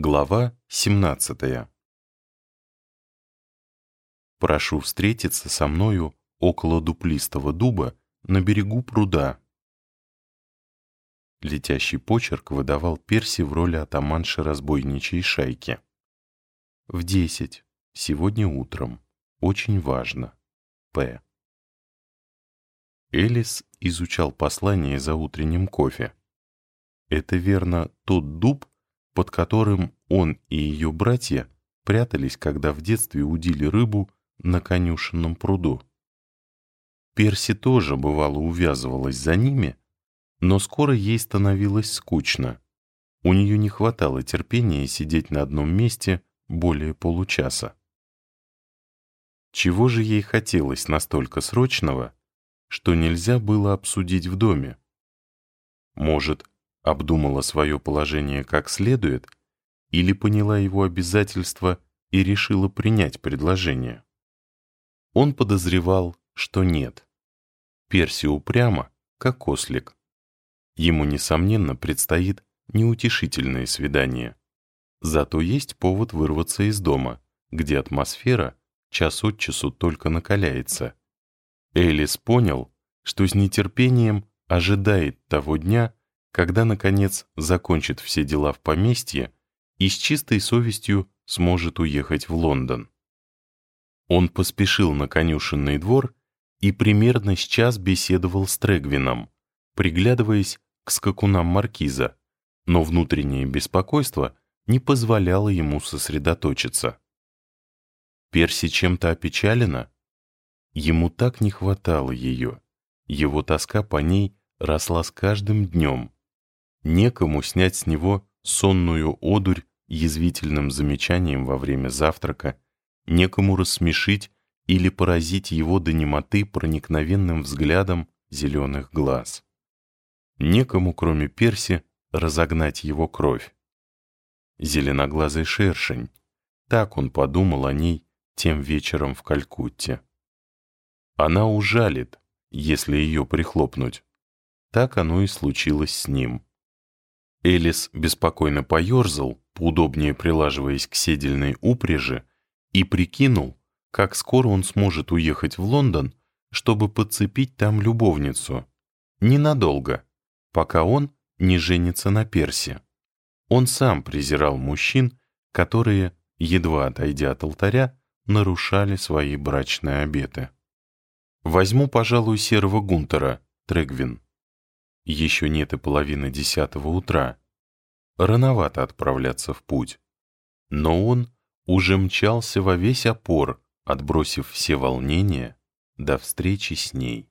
Глава 17 Прошу встретиться со мною около дуплистого дуба на берегу пруда. Летящий почерк выдавал Перси в роли атаманши разбойничьей шайки. В десять. Сегодня утром. Очень важно. П. Элис изучал послание за утренним кофе. Это верно тот дуб, под которым он и ее братья прятались, когда в детстве удили рыбу на конюшенном пруду. Перси тоже, бывало, увязывалась за ними, но скоро ей становилось скучно. У нее не хватало терпения сидеть на одном месте более получаса. Чего же ей хотелось настолько срочного, что нельзя было обсудить в доме? Может, обдумала свое положение как следует или поняла его обязательства и решила принять предложение. Он подозревал, что нет. Перси упрямо, как ослик. Ему, несомненно, предстоит неутешительное свидание. Зато есть повод вырваться из дома, где атмосфера час от часу только накаляется. Элис понял, что с нетерпением ожидает того дня, когда, наконец, закончит все дела в поместье и с чистой совестью сможет уехать в Лондон. Он поспешил на конюшенный двор и примерно с час беседовал с Трегвином, приглядываясь к скакунам маркиза, но внутреннее беспокойство не позволяло ему сосредоточиться. Перси чем-то опечалена? Ему так не хватало ее. Его тоска по ней росла с каждым днем. Некому снять с него сонную одурь язвительным замечанием во время завтрака, некому рассмешить или поразить его до немоты проникновенным взглядом зеленых глаз. Некому, кроме Перси, разогнать его кровь. Зеленоглазый шершень. Так он подумал о ней тем вечером в Калькутте. Она ужалит, если ее прихлопнуть. Так оно и случилось с ним. Элис беспокойно поерзал, поудобнее прилаживаясь к седельной упряжи, и прикинул, как скоро он сможет уехать в Лондон, чтобы подцепить там любовницу. Ненадолго, пока он не женится на Персе. Он сам презирал мужчин, которые, едва отойдя от алтаря, нарушали свои брачные обеты. «Возьму, пожалуй, серого Гунтера, Трегвин», еще нет и половины десятого утра. Рановато отправляться в путь. Но он уже мчался во весь опор, отбросив все волнения до встречи с ней.